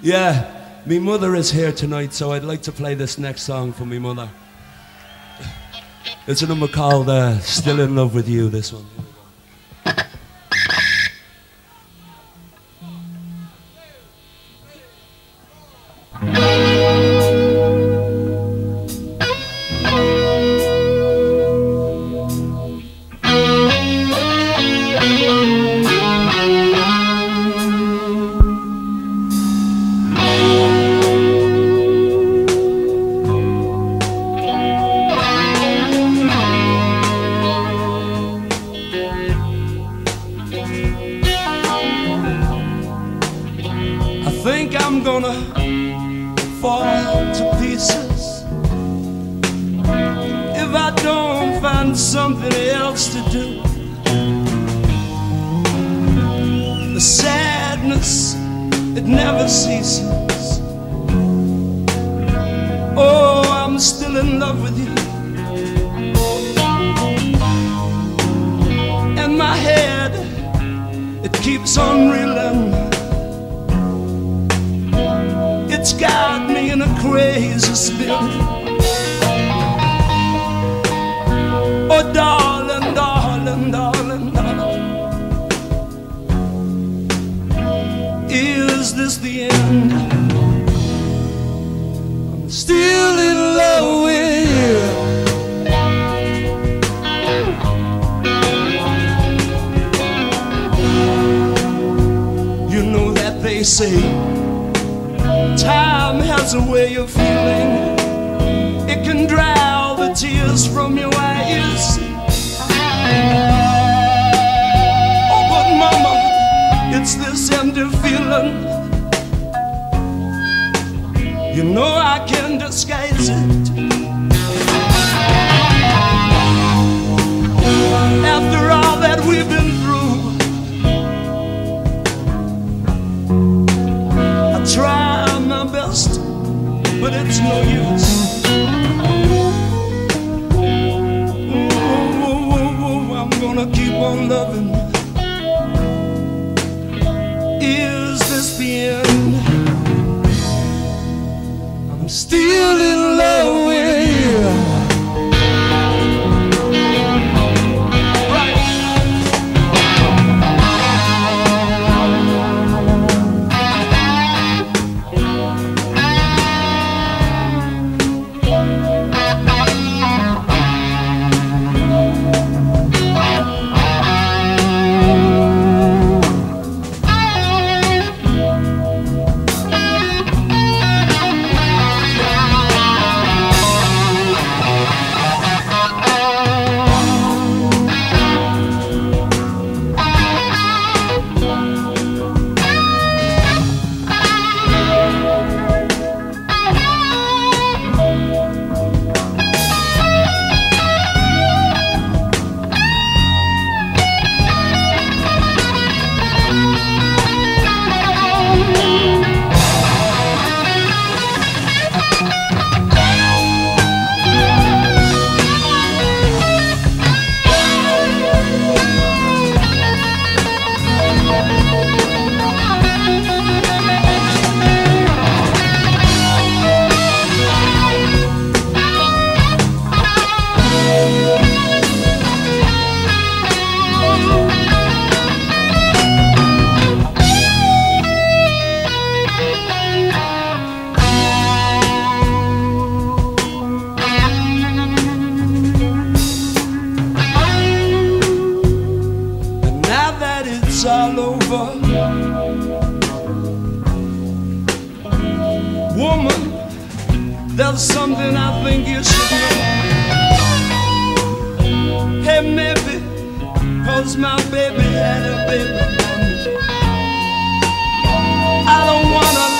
Yeah, me mother is here tonight, so I'd like to play this next song for me mother. It's a number called uh, Still in Love with You, this one. If I don't find something else to do. The sadness, it never ceases. Oh, I'm still in love with you. And my head, it keeps on reeling. It's got me in a crazy spin. They say Time has a way of feeling. It can dry all the tears from your eyes. Oh, but mama, it's this empty feeling. You know I can't disguise it. After all that we've been through, but it's no use. Ooh, ooh, ooh, I'm gonna keep on loving. There's something I think you should know. Hey, maybe, cause my baby had a baby. I don't wanna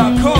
Come.